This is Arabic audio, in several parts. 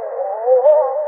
Oh,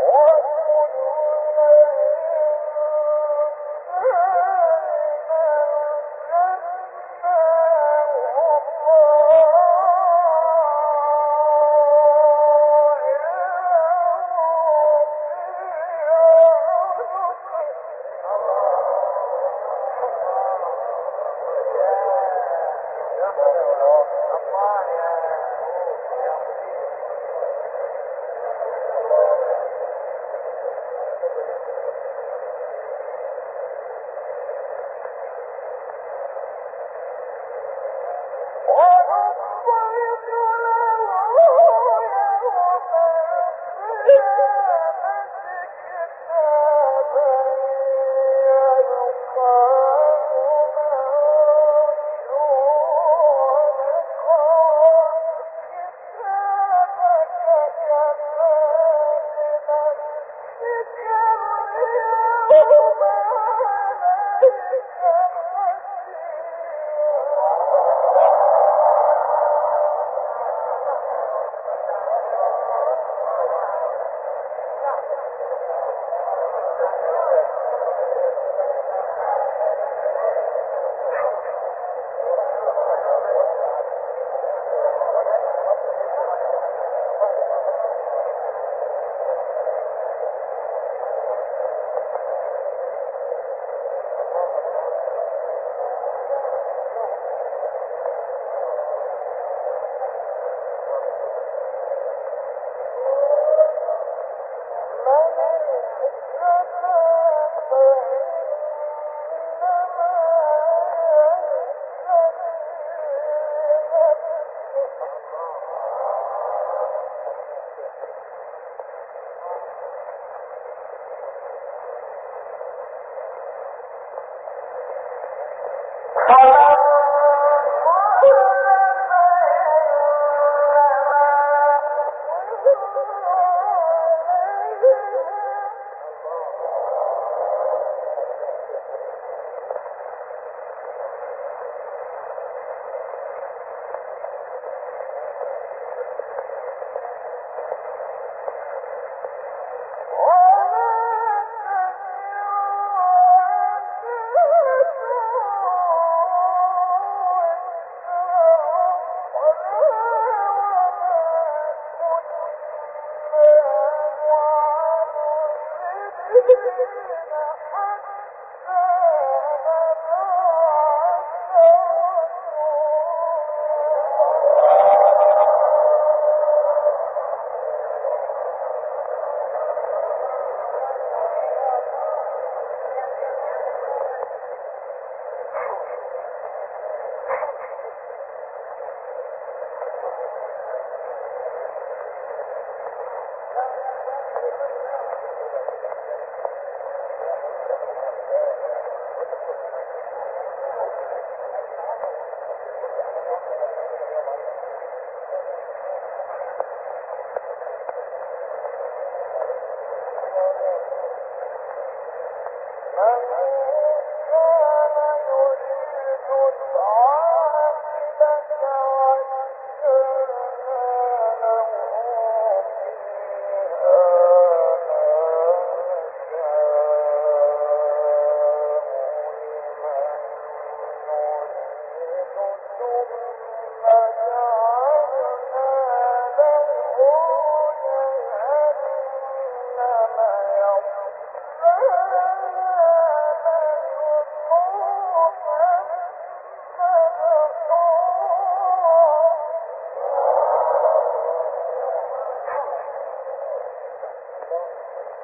của Thank